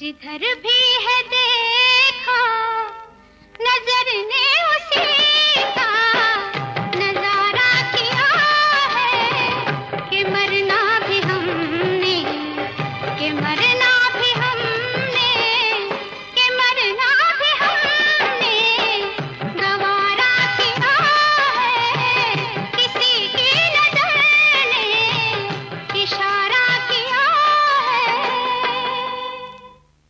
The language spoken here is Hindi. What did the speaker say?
जिधर भी है देख